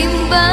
timbang